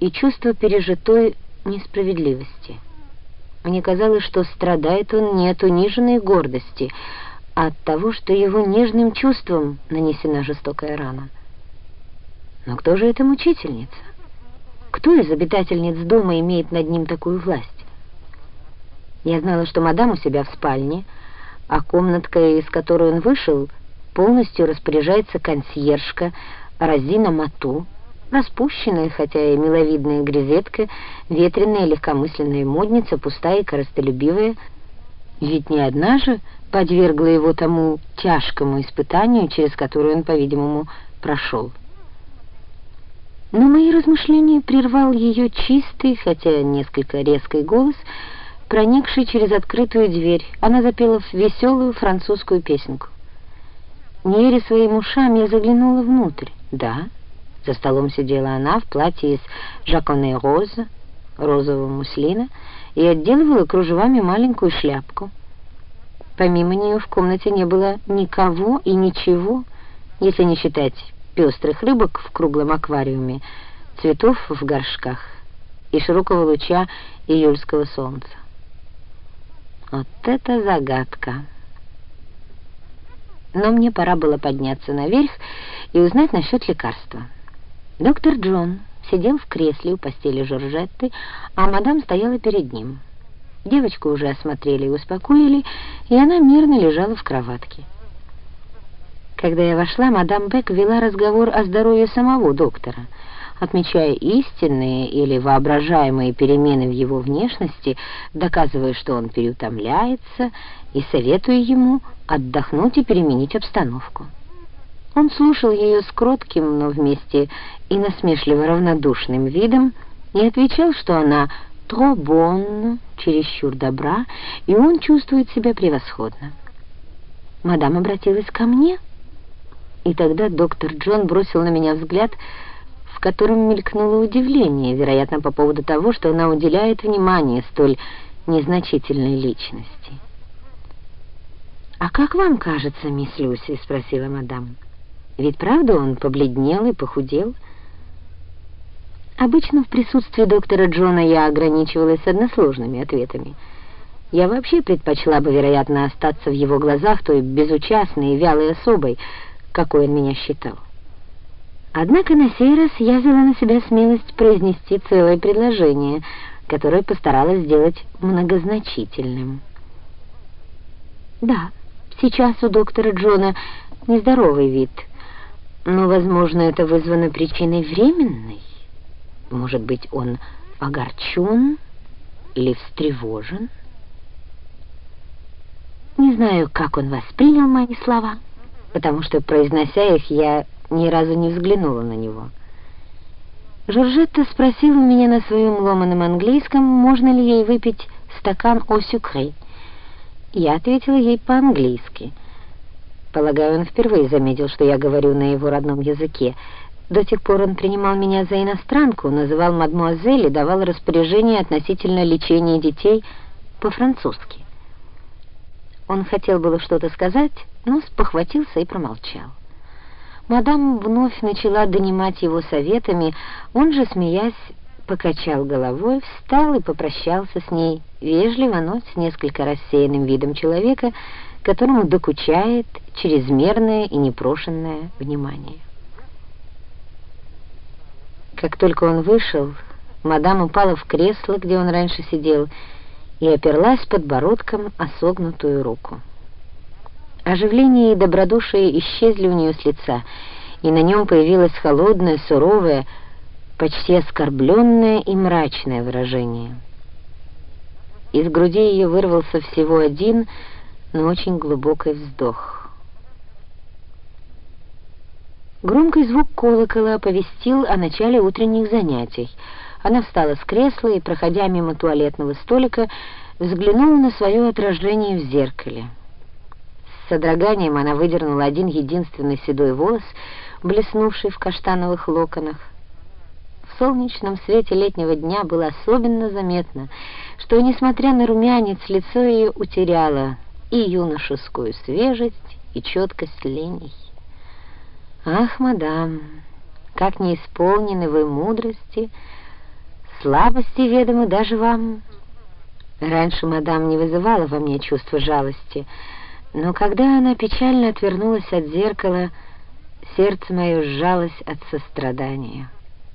и чувство пережитой несправедливости. Мне казалось, что страдает он не от униженной гордости, а от того, что его нежным чувством нанесена жестокая рана. Но кто же эта мучительница? Кто из обитательниц дома имеет над ним такую власть? Я знала, что мадам у себя в спальне, а комнатка, из которой он вышел, полностью распоряжается консьержка Розина Мату, распущенная, хотя и миловидная грезетка, ветреная легкомысленная модница, пустая и коростолюбивая, ведь не одна же подвергла его тому тяжкому испытанию, через которое он, по-видимому, прошел. Но мои размышления прервал ее чистый, хотя несколько резкий голос, проникший через открытую дверь. Она запела веселую французскую песенку. Не веря своим ушам, я заглянула внутрь. Да, за столом сидела она в платье из жаконе роза, розового муслина, и отделывала кружевами маленькую шляпку. Помимо нее в комнате не было никого и ничего, если не считать пестрых рыбок в круглом аквариуме, цветов в горшках и широкого луча июльского солнца. Вот это загадка! Но мне пора было подняться наверх и узнать насчет лекарства. Доктор Джон сидел в кресле у постели Жоржетты, а мадам стояла перед ним. Девочку уже осмотрели и успокоили, и она мирно лежала в кроватке. Когда я вошла, мадам Бек вела разговор о здоровье самого доктора, отмечая истинные или воображаемые перемены в его внешности, доказывая, что он переутомляется, и советуя ему отдохнуть и переменить обстановку. Он слушал ее с кротким, но вместе и насмешливо равнодушным видом и отвечал, что она «trop bonne», чересчур добра, и он чувствует себя превосходно. Мадам обратилась ко мне, и тогда доктор Джон бросил на меня взгляд, в котором мелькнуло удивление, вероятно, по поводу того, что она уделяет внимание столь незначительной личности. «А как вам кажется, мисс Люси?» — спросила мадам. Ведь правда он побледнел и похудел? Обычно в присутствии доктора Джона я ограничивалась односложными ответами. Я вообще предпочла бы, вероятно, остаться в его глазах той безучастной и вялой особой, какой он меня считал. Однако на сей раз я взяла на себя смелость произнести целое предложение, которое постаралась сделать многозначительным. Да, сейчас у доктора Джона нездоровый вид — но, возможно, это вызвано причиной временной. Может быть, он огорчен или встревожен? Не знаю, как он воспринял мои слова, потому что, произнося их, я ни разу не взглянула на него. Жоржетта спросила меня на своем ломаном английском, можно ли ей выпить стакан о сюкре. Я ответила ей по-английски — Полагаю, он впервые заметил, что я говорю на его родном языке. До тех пор он принимал меня за иностранку, называл мадмуазель и давал распоряжение относительно лечения детей по-французски. Он хотел было что-то сказать, но спохватился и промолчал. Мадам вновь начала донимать его советами, он же, смеясь, покачал головой, встал и попрощался с ней, вежливо, но с несколько рассеянным видом человека, которому докучает чрезмерное и непрошенное внимание. Как только он вышел, мадам упала в кресло, где он раньше сидел, и оперлась подбородком о согнутую руку. Оживление и добродушие исчезли у нее с лица, и на нем появилось холодное, суровое, почти оскорбленное и мрачное выражение. Из груди ее вырвался всего один — но очень глубокий вздох. Громкий звук колокола оповестил о начале утренних занятий. Она встала с кресла и, проходя мимо туалетного столика, взглянула на свое отражение в зеркале. С содроганием она выдернула один единственный седой волос, блеснувший в каштановых локонах. В солнечном свете летнего дня было особенно заметно, что, несмотря на румянец, лицо ее утеряло и юношескую свежесть, и четкость леней. Ах, мадам, как не исполнены вы мудрости, Слабости ведомы даже вам. Раньше мадам не вызывала во мне чувства жалости, но когда она печально отвернулась от зеркала, сердце мое сжалось от сострадания.